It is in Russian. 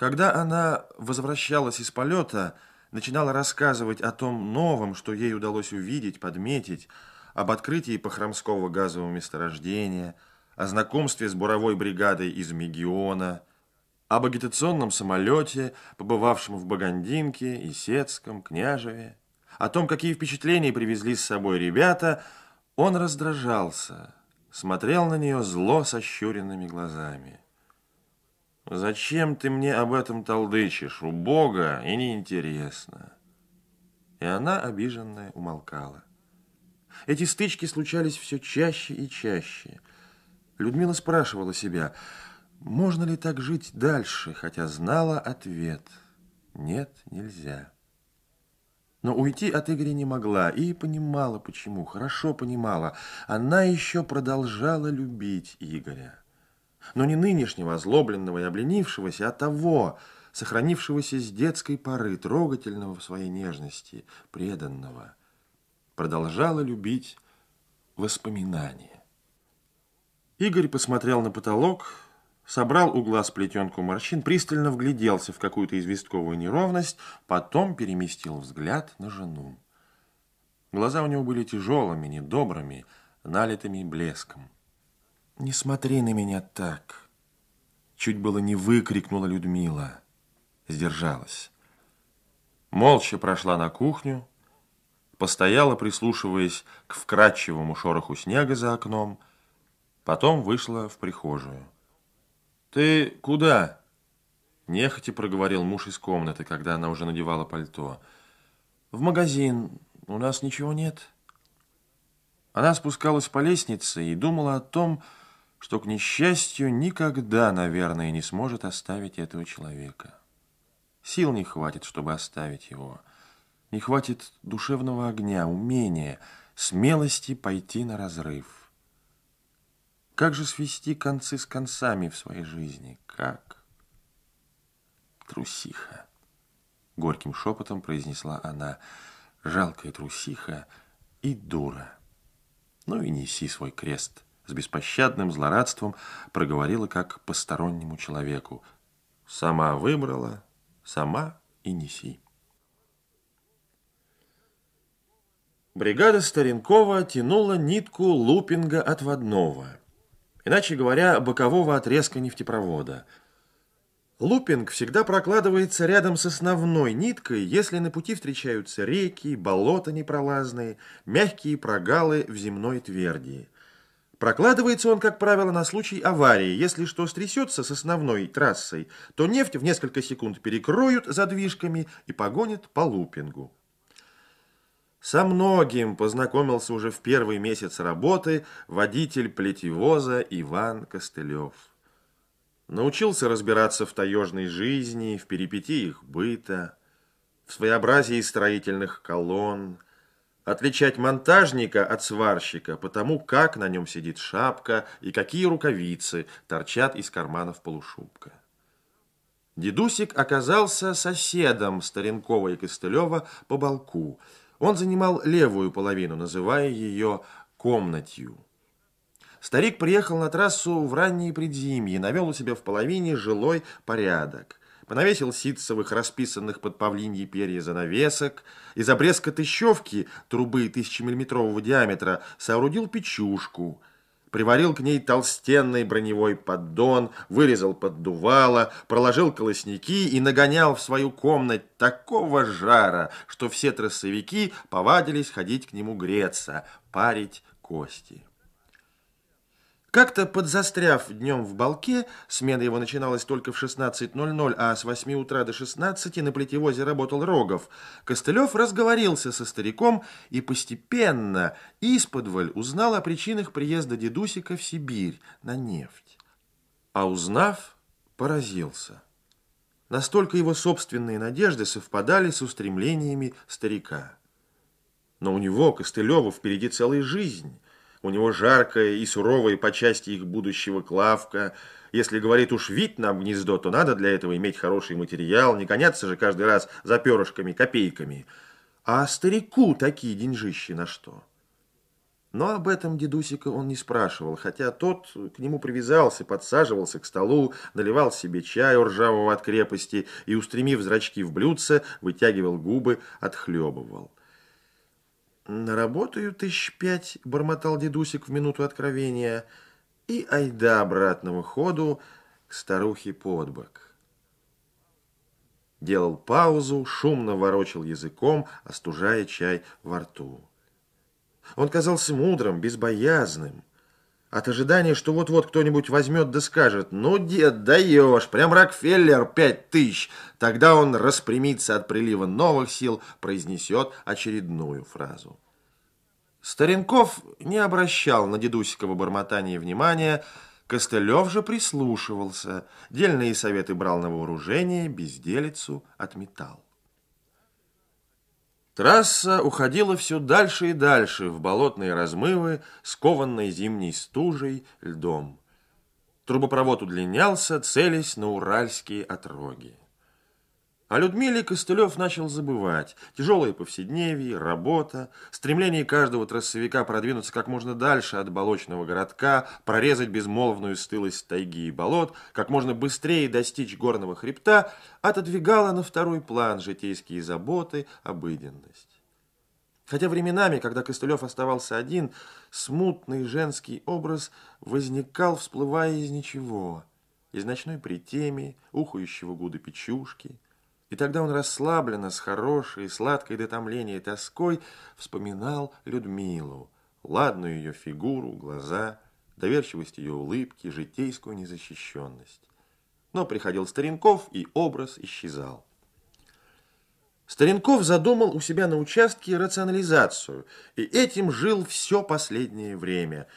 Когда она возвращалась из полета, начинала рассказывать о том новом, что ей удалось увидеть, подметить, об открытии Похромского газового месторождения, о знакомстве с буровой бригадой из Мегиона, об агитационном самолете, побывавшем в Багандинке, Исетском, Княжеве, о том, какие впечатления привезли с собой ребята, он раздражался, смотрел на нее зло сощуренными глазами. Зачем ты мне об этом толдычишь? Убого и неинтересно. И она, обиженная, умолкала. Эти стычки случались все чаще и чаще. Людмила спрашивала себя, можно ли так жить дальше, хотя знала ответ. Нет, нельзя. Но уйти от Игоря не могла и понимала, почему, хорошо понимала. Она еще продолжала любить Игоря но не нынешнего озлобленного и обленившегося, а того, сохранившегося с детской поры, трогательного в своей нежности, преданного. Продолжала любить воспоминания. Игорь посмотрел на потолок, собрал у глаз плетенку морщин, пристально вгляделся в какую-то известковую неровность, потом переместил взгляд на жену. Глаза у него были тяжелыми, недобрыми, налитыми блеском. «Не смотри на меня так!» Чуть было не выкрикнула Людмила. Сдержалась. Молча прошла на кухню, постояла, прислушиваясь к вкрадчивому шороху снега за окном, потом вышла в прихожую. «Ты куда?» Нехотя проговорил муж из комнаты, когда она уже надевала пальто. «В магазин. У нас ничего нет». Она спускалась по лестнице и думала о том, что, к несчастью, никогда, наверное, не сможет оставить этого человека. Сил не хватит, чтобы оставить его. Не хватит душевного огня, умения, смелости пойти на разрыв. Как же свести концы с концами в своей жизни? Как? Трусиха. Горьким шепотом произнесла она. Жалкая трусиха и дура. Ну и неси свой крест с беспощадным злорадством проговорила как постороннему человеку. «Сама выбрала, сама и неси». Бригада Старенкова тянула нитку лупинга отводного, иначе говоря, бокового отрезка нефтепровода. Лупинг всегда прокладывается рядом с основной ниткой, если на пути встречаются реки, болота непролазные, мягкие прогалы в земной тверди – Прокладывается он, как правило, на случай аварии. Если что стрясется с основной трассой, то нефть в несколько секунд перекроют задвижками и погонят по лупингу. Со многим познакомился уже в первый месяц работы водитель плетевоза Иван Костылев. Научился разбираться в таежной жизни, в перипетиях быта, в своеобразии строительных колонн, отличать монтажника от сварщика по тому, как на нем сидит шапка и какие рукавицы торчат из карманов полушубка. Дедусик оказался соседом Старенкова и Костылева по балку. Он занимал левую половину, называя ее комнатью. Старик приехал на трассу в ранние предзимье, навел у себя в половине жилой порядок понавесил ситцевых, расписанных под павлиньи перья занавесок, из обрезка тыщевки, трубы тысячемиллиметрового диаметра, соорудил печушку, приварил к ней толстенный броневой поддон, вырезал поддувало, проложил колосники и нагонял в свою комнату такого жара, что все трассовики повадились ходить к нему греться, парить кости. Как-то подзастряв днем в балке, смена его начиналась только в 16.00, а с 8 утра до 16 на плетевозе работал Рогов, Костылев разговорился со стариком и постепенно, исподволь, узнал о причинах приезда дедусика в Сибирь на нефть. А узнав, поразился. Настолько его собственные надежды совпадали с устремлениями старика. Но у него, Костылева, впереди целая жизнь – у него жаркая и суровая по части их будущего Клавка. Если говорит уж вид нам гнездо, то надо для этого иметь хороший материал, не гоняться же каждый раз за перышками, копейками. А старику такие деньжищи на что? Но об этом дедусика он не спрашивал, хотя тот к нему привязался, подсаживался к столу, наливал себе чаю ржавого от крепости и, устремив зрачки в блюдце, вытягивал губы, отхлебывал. «Наработаю тысяч пять», — бормотал дедусик в минуту откровения, и айда обратного ходу к старухе под бок. Делал паузу, шумно ворочал языком, остужая чай во рту. Он казался мудрым, безбоязным. От ожидания, что вот-вот кто-нибудь возьмет да скажет, «Ну, дед, даешь, прям Рокфеллер, пять тысяч!» Тогда он распрямится от прилива новых сил, произнесет очередную фразу. Старенков не обращал на дедусиково бормотание внимания, Костылев же прислушивался, дельные советы брал на вооружение, безделицу отметал. Трасса уходила все дальше и дальше в болотные размывы, скованные зимней стужей, льдом. Трубопровод удлинялся, целясь на уральские отроги. О Людмиле Костылев начал забывать. Тяжелые повседневье, работа, стремление каждого трассовика продвинуться как можно дальше от болочного городка, прорезать безмолвную стылость тайги и болот, как можно быстрее достичь горного хребта, отодвигало на второй план житейские заботы, обыденность. Хотя временами, когда Костылев оставался один, смутный женский образ возникал, всплывая из ничего, из ночной притеми, ухающего гуда печушки – и тогда он расслабленно, с хорошей, сладкой до томления тоской вспоминал Людмилу, ладную ее фигуру, глаза, доверчивость ее улыбки, житейскую незащищенность. Но приходил Старенков, и образ исчезал. Старенков задумал у себя на участке рационализацию, и этим жил все последнее время –